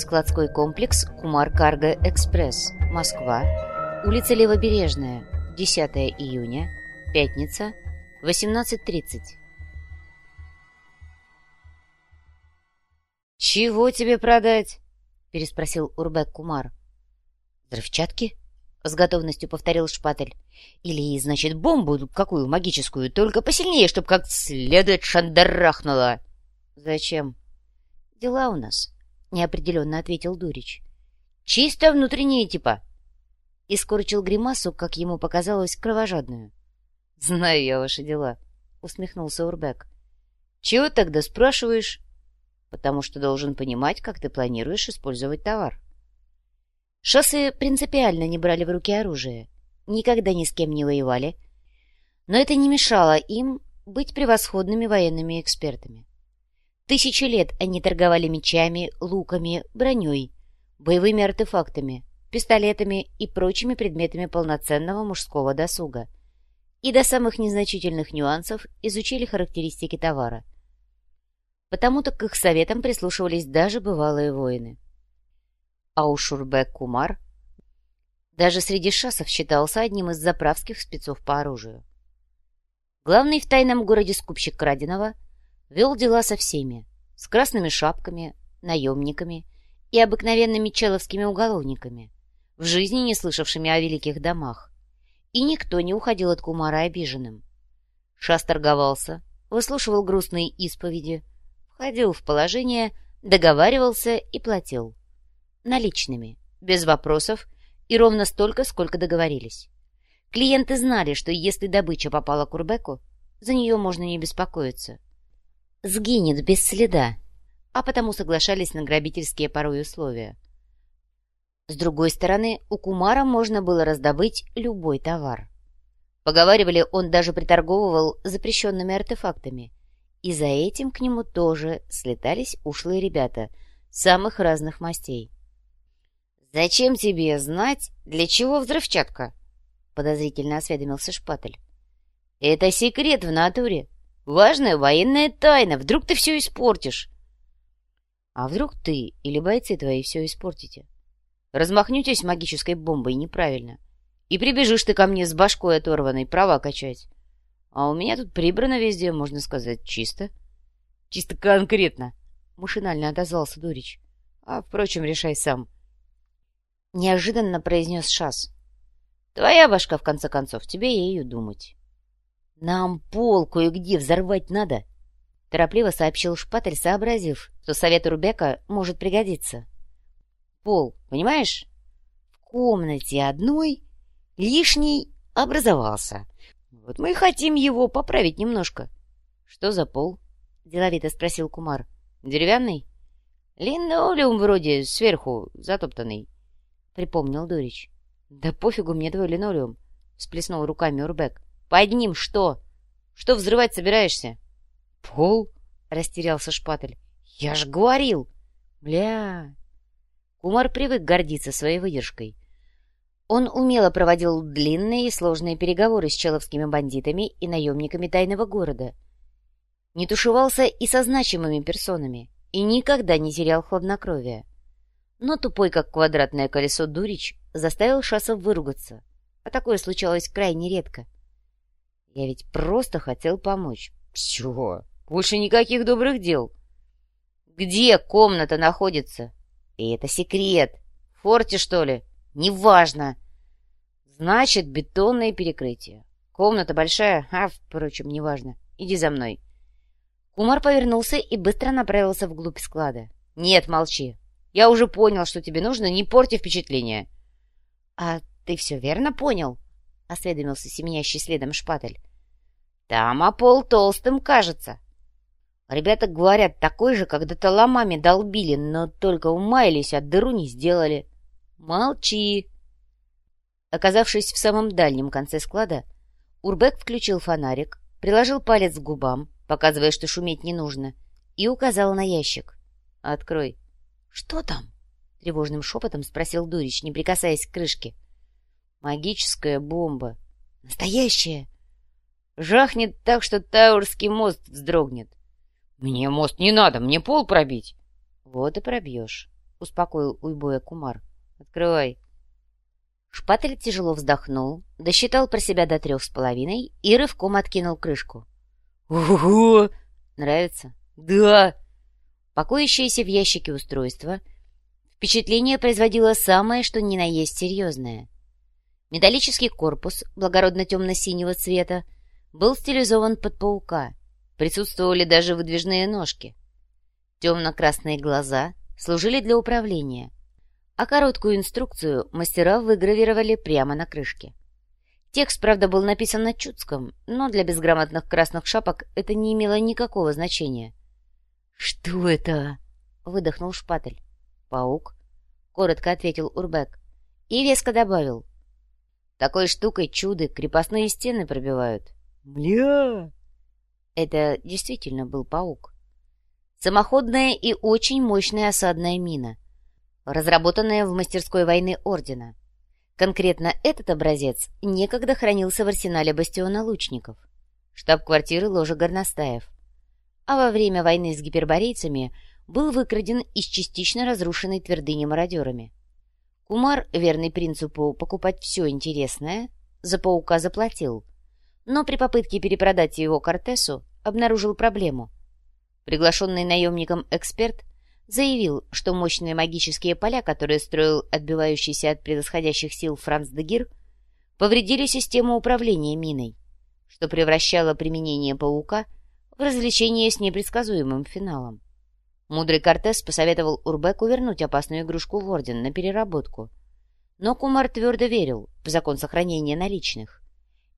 Складской комплекс «Кумар Карго Экспресс», Москва, улица Левобережная, 10 июня, пятница, 18.30. «Чего тебе продать?» — переспросил Урбек Кумар. «Взрывчатки?» — с готовностью повторил Шпатель. «Или, значит, бомбу какую магическую, только посильнее, чтоб как следует шандарахнула». «Зачем?» «Дела у нас», — неопределенно ответил Дурич. «Чисто внутренние типа». И скорчил гримасу, как ему показалось, кровожадную. «Знаю я ваши дела», — усмехнулся Урбек. «Чего тогда спрашиваешь?» «Потому что должен понимать, как ты планируешь использовать товар». Шоссы принципиально не брали в руки оружие, никогда ни с кем не воевали, но это не мешало им быть превосходными военными экспертами. Тысячи лет они торговали мечами, луками, броней, боевыми артефактами, пистолетами и прочими предметами полноценного мужского досуга. И до самых незначительных нюансов изучили характеристики товара. Потому-то к их советам прислушивались даже бывалые воины. А у Шурбек Кумар даже среди шасов считался одним из заправских спецов по оружию. Главный в тайном городе скупщик краденого – вел дела со всеми, с красными шапками, наемниками и обыкновенными человскими уголовниками, в жизни не слышавшими о великих домах. И никто не уходил от Кумара обиженным. Шас торговался, выслушивал грустные исповеди, входил в положение, договаривался и платил. Наличными, без вопросов и ровно столько, сколько договорились. Клиенты знали, что если добыча попала к Урбеку, за нее можно не беспокоиться — сгинет без следа, а потому соглашались на грабительские порой условия. С другой стороны, у Кумара можно было раздобыть любой товар. Поговаривали, он даже приторговывал запрещенными артефактами, и за этим к нему тоже слетались ушлые ребята самых разных мастей. «Зачем тебе знать, для чего взрывчатка?» — подозрительно осведомился Шпатель. «Это секрет в натуре. Важная военная тайна. Вдруг ты все испортишь. А вдруг ты или бойцы твои все испортите? Размахнетесь магической бомбой неправильно. И прибежишь ты ко мне с башкой оторванной, права качать. А у меня тут прибрано везде, можно сказать, чисто. Чисто конкретно, машинально отозвался Дурич. А, впрочем, решай сам. Неожиданно произнес Шас. Твоя башка, в конце концов, тебе ею думать. «Нам пол кое-где взорвать надо», — торопливо сообщил Шпатель, сообразив, что совет Рубека может пригодиться. «Пол, понимаешь? В комнате одной лишний образовался. Вот мы и хотим его поправить немножко». «Что за пол?» — деловито спросил Кумар. «Деревянный?» «Линолеум вроде, сверху, затоптанный», — припомнил Дурич. «Да пофигу мне твой линолеум», — всплеснул руками Урбек. Под ним что? Что взрывать собираешься? Пол? Растерялся Шпатель. Я ж говорил. Бля. Кумар привык гордиться своей выдержкой. Он умело проводил длинные и сложные переговоры с человскими бандитами и наемниками тайного города. Не тушевался и со значимыми персонами, и никогда не терял хладнокровия. Но тупой, как квадратное колесо Дурич, заставил Шасов выругаться, а такое случалось крайне редко — я ведь просто хотел помочь. Чего? Больше никаких добрых дел. Где комната находится? И это секрет. В форте, что ли? Неважно. Значит, бетонное перекрытие. Комната большая, а, впрочем, неважно. Иди за мной. Кумар повернулся и быстро направился вглубь склада. Нет, молчи. Я уже понял, что тебе нужно, не порти впечатление. А ты все верно понял? — осведомился семенящий следом шпатель. «Там а пол толстым кажется». Ребята говорят, такой же когда-то долбили, но только умаялись, а дыру не сделали. Молчи. Оказавшись в самом дальнем конце склада, Урбек включил фонарик, приложил палец к губам, показывая, что шуметь не нужно, и указал на ящик. «Открой». «Что там?» — тревожным шепотом спросил Дурич, не прикасаясь к крышке. Магическая бомба. Настоящая. Жахнет так, что Таурский мост вздрогнет. Мне мост не надо, мне пол пробить. Вот и пробьешь. успокоил Уйбоя Кумар. «Открывай». Шпатель тяжело вздохнул, досчитал про себя до трех с половиной и рывком откинул крышку. «Ого! Нравится?» «Да!» Покоящееся в ящике устройство впечатление производило самое, что ни на есть серьезное. Металлический корпус благородно темно-синего цвета был стилизован под паука. Присутствовали даже выдвижные ножки. Темно-красные глаза служили для управления, а короткую инструкцию мастера выгравировали прямо на крышке. Текст, правда, был написан на чудском, но для безграмотных красных шапок это не имело никакого значения. «Что это?» — выдохнул Шпатель. «Паук», — коротко ответил Урбек. И веско добавил. «Такой штукой чуды крепостные стены пробивают». «Бля!» Это действительно был паук. Самоходная и очень мощная осадная мина, разработанная в мастерской войны Ордена. Конкретно этот образец некогда хранился в арсенале бастиона лучников, штаб-квартиры ложа горностаев, а во время войны с гиперборейцами был выкраден из частично разрушенной твердыни мародерами. Кумар, верный принципу покупать все интересное, за паука заплатил, но при попытке перепродать его Кортесу обнаружил проблему. Приглашенный наемником эксперт заявил, что мощные магические поля, которые строил отбивающийся от превосходящих сил Франц Дегир, повредили систему управления миной, что превращало применение паука – развлечение с непредсказуемым финалом. Мудрый Кортес посоветовал Урбеку вернуть опасную игрушку в Орден на переработку. Но Кумар твердо верил в закон сохранения наличных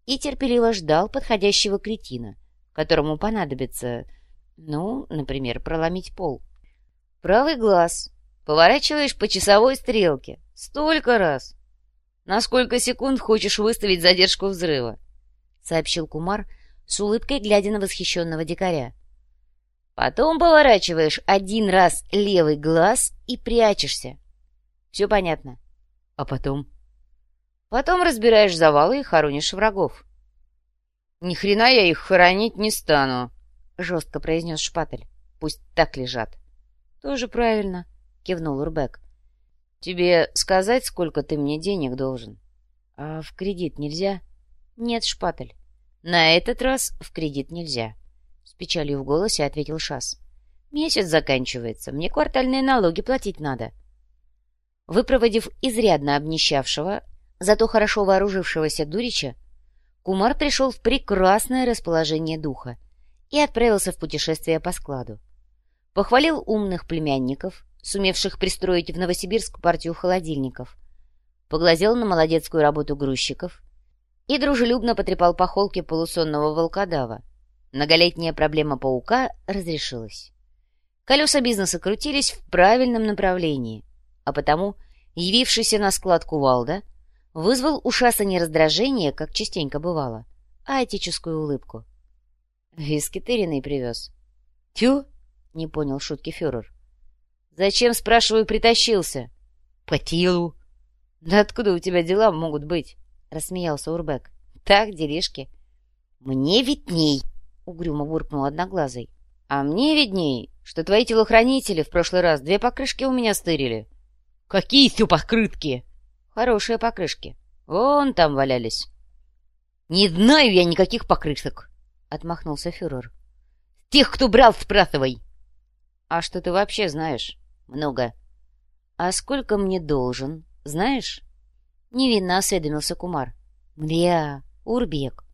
и терпеливо ждал подходящего кретина, которому понадобится, ну, например, проломить пол. «Правый глаз. Поворачиваешь по часовой стрелке. Столько раз. На сколько секунд хочешь выставить задержку взрыва?» — сообщил Кумар, — с улыбкой глядя на восхищенного дикаря. Потом поворачиваешь один раз левый глаз и прячешься. Все понятно. А потом? Потом разбираешь завалы и хоронишь врагов. Ни хрена я их хоронить не стану, жестко произнес Шпатель. Пусть так лежат. Тоже правильно, кивнул Урбек. Тебе сказать, сколько ты мне денег должен? А в кредит нельзя? Нет, Шпатель. На этот раз в кредит нельзя. Печалью в голосе ответил Шас. Месяц заканчивается, мне квартальные налоги платить надо. Выпроводив изрядно обнищавшего, зато хорошо вооружившегося Дурича, Кумар пришел в прекрасное расположение духа и отправился в путешествие по складу. Похвалил умных племянников, сумевших пристроить в Новосибирск партию холодильников, поглазел на молодецкую работу грузчиков, и дружелюбно потрепал по холке полусонного волкодава. Многолетняя проблема паука разрешилась. Колеса бизнеса крутились в правильном направлении, а потому явившийся на склад кувалда вызвал у Шаса не раздражение, как частенько бывало, а отеческую улыбку. «Виски тыриный привез». «Тю?» — не понял шутки фюрер. «Зачем, спрашиваю, притащился?» «По телу». «Да откуда у тебя дела могут быть?» рассмеялся Урбек. «Так, делишки». «Мне видней!» — угрюмо буркнул Одноглазый. «А мне видней, что твои телохранители в прошлый раз две покрышки у меня стырили». «Какие еще покрытки?» «Хорошие покрышки. Вон там валялись». «Не знаю я никаких покрышек», — отмахнулся фюрер. «Тех, кто брал, спрашивай». «А что ты вообще знаешь?» «Много». «А сколько мне должен, знаешь?» Невинно осведомился Кумар. «Мля, Урбек!»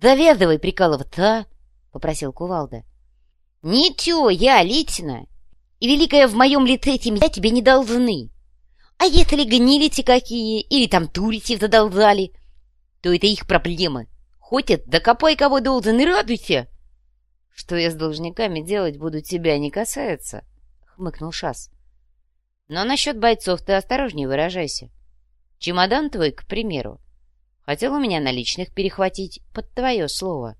«Завязывай прикалываться, а!» — попросил Кувалда. «Ничего, я лично, и великая в моем лице семья тебе не должны. А если гнилите какие, или там турите задолжали, то это их проблемы. Хотят, докопай кого должен и радуйся!» «Что я с должниками делать буду, тебя не касается», — хмыкнул Шас. «Но насчет бойцов ты осторожнее выражайся. Чемодан твой, к примеру, хотел у меня наличных перехватить под твое слово. —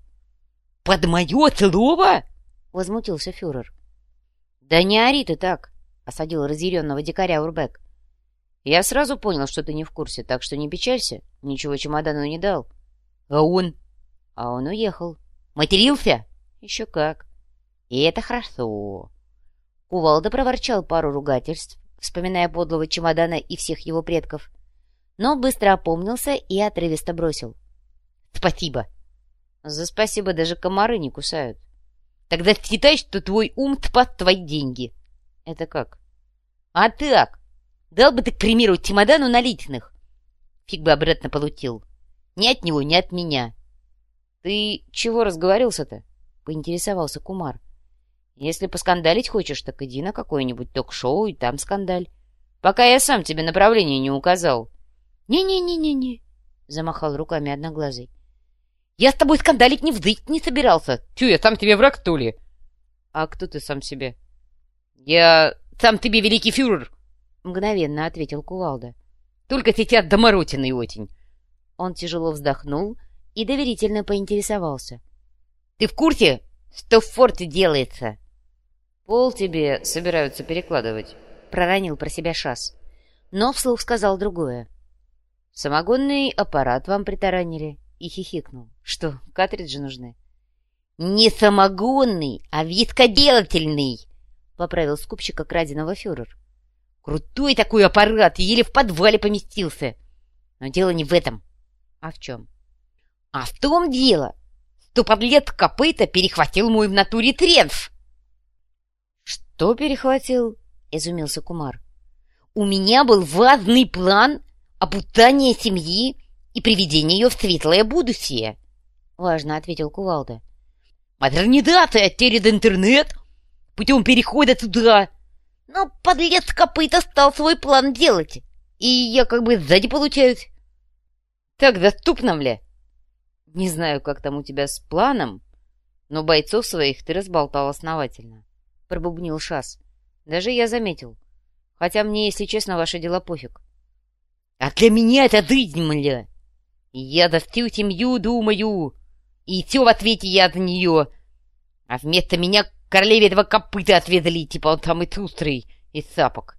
Под мое слово? — возмутился фюрер. — Да не ори ты так, — осадил разъяренного дикаря Урбек. — Я сразу понял, что ты не в курсе, так что не печалься, ничего чемодану не дал. — А он? — А он уехал. — Матерился? — Еще как. — И это хорошо. Кувалда проворчал пару ругательств, вспоминая подлого чемодана и всех его предков, но быстро опомнился и отрывисто бросил. «Спасибо!» «За спасибо даже комары не кусают». «Тогда считай, что твой ум спас твои деньги». «Это как?» «А так! Дал бы ты, к примеру, чемодану наличных. Фиг бы обратно получил. Ни от него, ни от меня». «Ты чего разговорился-то?» — поинтересовался Кумар. «Если поскандалить хочешь, так иди на какое-нибудь ток-шоу и там скандаль. Пока я сам тебе направление не указал». «Не-не-не-не-не», — замахал руками одноглазый. «Я с тобой скандалить не вздыть не собирался. Тю, я сам тебе враг, то ли?» «А кто ты сам себе?» «Я сам тебе великий фюрер», — мгновенно ответил Кувалда. «Только сейчас доморотенный очень». Он тяжело вздохнул и доверительно поинтересовался. «Ты в курсе, что в форте делается?» «Пол тебе собираются перекладывать», — проронил про себя Шас. Но вслух сказал другое. Самогонный аппарат вам притаранили. И хихикнул. Что, картриджи нужны? Не самогонный, а вискоделательный, поправил скупщика краденого фюрер. Крутой такой аппарат, еле в подвале поместился. Но дело не в этом. А в чем? А в том дело, что подлец копыта перехватил мой в натуре тренф. Что перехватил? Изумился Кумар. У меня был важный план опутание семьи и приведение ее в светлое будущее. — важно ответил Кувалда. — Модернизация через интернет путем перехода туда. Но подлец копыта стал свой план делать, и я как бы сзади получаюсь. — Так доступно ли? — Не знаю, как там у тебя с планом, но бойцов своих ты разболтал основательно, — пробубнил Шас. Даже я заметил. Хотя мне, если честно, ваши дела пофиг. — а для меня это жизнь, мля. Я за всю семью думаю, и все в ответе я за нее. А вместо меня королеве этого копыта отвезли, типа он самый шустрый из сапок.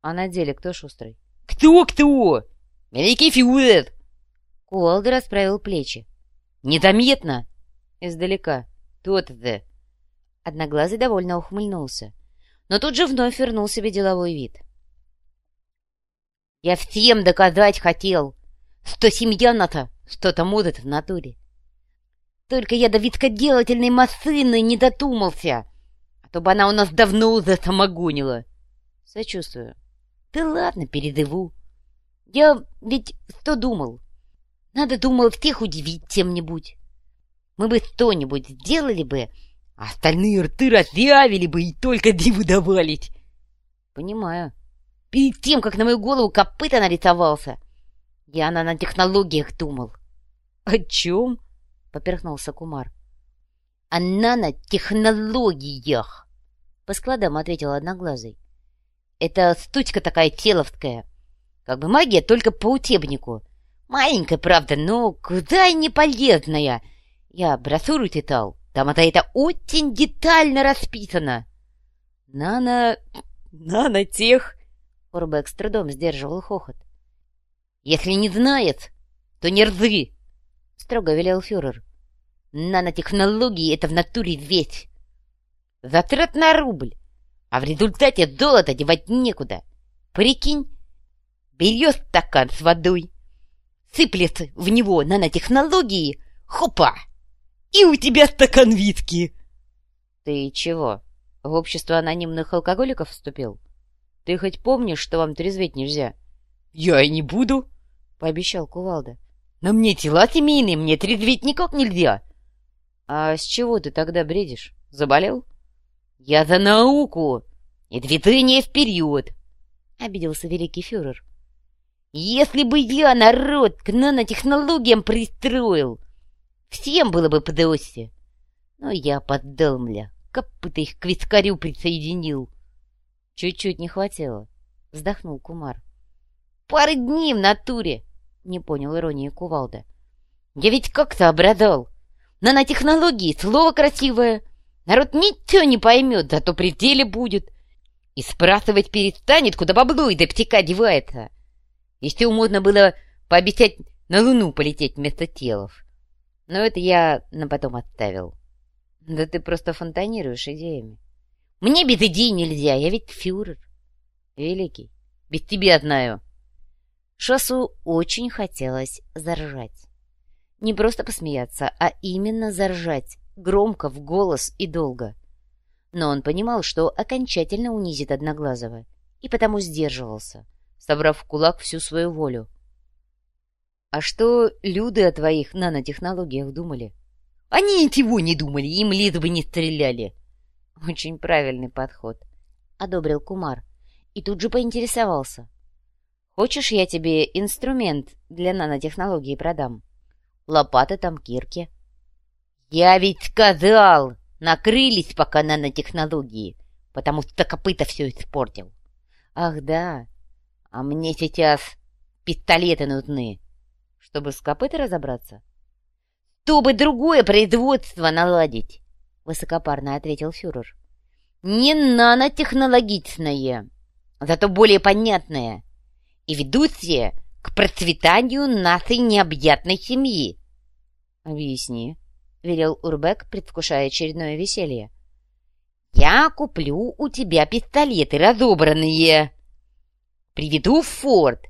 А на деле кто шустрый? Кто-кто? Великий Фиуэт. Куалда расправил плечи. Незаметно? Издалека. Тот-то. Одноглазый довольно ухмыльнулся, но тут же вновь вернул себе деловой вид. Я всем доказать хотел, что семья-то что-то может в натуре. Только я до виткоделательной машины не дотумался, а то бы она у нас давно засамогонила. Сочувствую. Да ладно, передыву. Я ведь что думал? Надо, думал, всех удивить чем-нибудь. Мы бы что-нибудь сделали бы, а остальные рты разъявили бы и только диву давались. Понимаю перед тем, как на мою голову копыта нарисовался. Я на нанотехнологиях думал. — О чем? — поперхнулся Кумар. — О нанотехнологиях, — по складам ответил Одноглазый. — Это стучка такая теловская. Как бы магия только по учебнику. Маленькая, правда, но куда и не полезная. Я брошюру читал. Там это, это очень детально расписано. — Нано... нанотех... Урбек с трудом сдерживал хохот. «Если не знает, то не рзы!» — строго велел фюрер. «Нанотехнологии — это в натуре весь. Затрат на рубль, а в результате золото девать некуда. Прикинь, берешь стакан с водой, сыплет в него нанотехнологии, хопа, и у тебя стакан виски!» «Ты чего, в общество анонимных алкоголиков вступил?» Ты хоть помнишь, что вам трезветь нельзя? — Я и не буду, — пообещал Кувалда. — Но мне тела семейные, мне трезветь никак нельзя. — А с чего ты тогда бредишь? Заболел? — Я за науку и движение вперед, — обиделся великий фюрер. — Если бы я народ к нанотехнологиям пристроил, всем было бы подосье. Но я поддал, мля, копыта их к вискарю присоединил. Чуть-чуть не хватило. Вздохнул Кумар. Пары дней в натуре. Не понял иронии Кувалда. Я ведь как-то обрадал. Нанотехнологии слово красивое. Народ ничего не поймет, зато при деле будет. И спрашивать перестанет, куда бабло и птика девается. Еще можно было пообещать на Луну полететь вместо телов. Но это я на потом оставил. Да ты просто фонтанируешь идеями. Мне без идей нельзя, я ведь фюрер. Великий, без тебя знаю. Шосу очень хотелось заржать. Не просто посмеяться, а именно заржать, громко, в голос и долго. Но он понимал, что окончательно унизит Одноглазого, и потому сдерживался, собрав в кулак всю свою волю. «А что люди о твоих нанотехнологиях думали?» «Они ничего не думали, им лишь бы не стреляли!» «Очень правильный подход», — одобрил Кумар, и тут же поинтересовался. «Хочешь, я тебе инструмент для нанотехнологии продам? Лопаты там, кирки». «Я ведь сказал, накрылись пока нанотехнологии, потому что копыта все испортил». «Ах, да. А мне сейчас пистолеты нужны». Чтобы с копытой разобраться? «Чтобы другое производство наладить», — высокопарно ответил фюрер. «Не нанотехнологичное, зато более понятное и ведущее к процветанию нашей необъятной семьи». «Объясни», — велел Урбек, предвкушая очередное веселье. «Я куплю у тебя пистолеты разобранные, приведу в форт,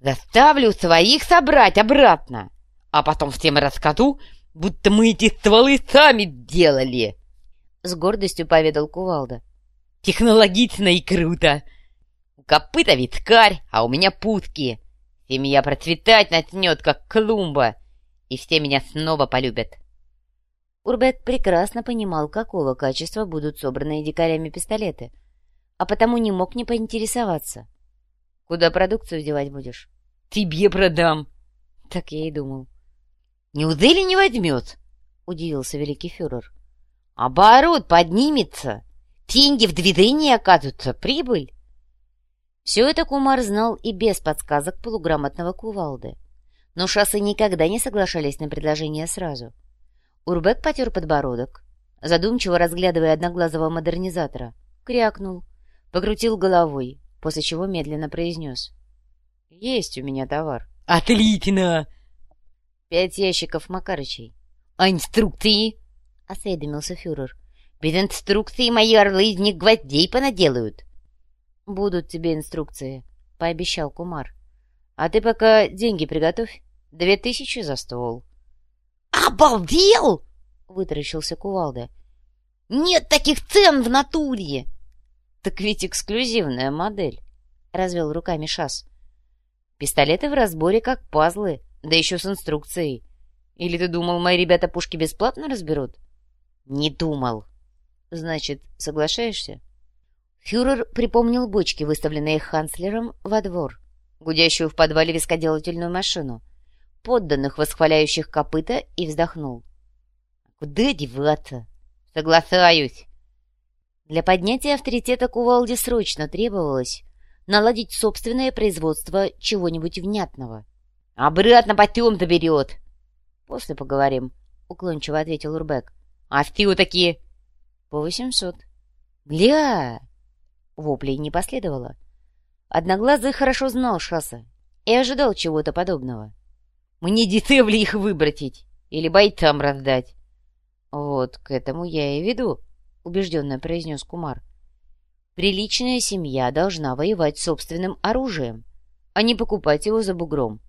Заставлю своих собрать обратно, а потом всем расскажу, будто мы эти стволы сами делали. С гордостью поведал Кувалда. Технологично и круто. Копыта виткарь, а у меня путки. Семья процветать начнет, как клумба, и все меня снова полюбят. Урбек прекрасно понимал, какого качества будут собранные дикарями пистолеты, а потому не мог не поинтересоваться. Куда продукцию девать будешь? Тебе продам. Так я и думал. Неужели не возьмет? Удивился великий фюрер. Оборот поднимется. Деньги в движении окажутся. Прибыль. Все это Кумар знал и без подсказок полуграмотного кувалды. Но шассы никогда не соглашались на предложение сразу. Урбек потер подбородок, задумчиво разглядывая одноглазого модернизатора, крякнул, покрутил головой, после чего медленно произнес. «Есть у меня товар». «Отлично!» «Пять ящиков Макарычей». «А инструкции?» — осведомился фюрер. «Без инструкции мои орлы из них гвоздей понаделают». «Будут тебе инструкции», — пообещал Кумар. «А ты пока деньги приготовь. Две тысячи за стол». «Обалдел!» — вытаращился Кувалда. «Нет таких цен в натуре!» «Так ведь эксклюзивная модель», — развел руками Шас. «Пистолеты в разборе как пазлы, да еще с инструкцией. Или ты думал, мои ребята пушки бесплатно разберут?» «Не думал». «Значит, соглашаешься?» Фюрер припомнил бочки, выставленные Ханслером во двор, гудящую в подвале вискоделательную машину, подданных, восхваляющих копыта, и вздохнул. «Куда деваться? Соглашаюсь!» Для поднятия авторитета Кувалде срочно требовалось наладить собственное производство чего-нибудь внятного. «Обратно потем доберет!» «После поговорим», — уклончиво ответил Урбек. «А все такие?» «По восемьсот». «Гля!» Воплей не последовало. Одноглазый хорошо знал Шаса и ожидал чего-то подобного. «Мне дешевле их выбросить или бойцам раздать». «Вот к этому я и веду», убежденно произнес Кумар. Приличная семья должна воевать собственным оружием, а не покупать его за бугром.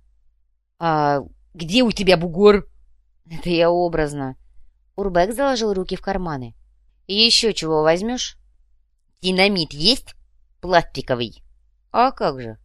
А где у тебя бугор? Это я образно. Урбек заложил руки в карманы. Еще чего возьмешь? Динамит есть? Пластиковый. А как же?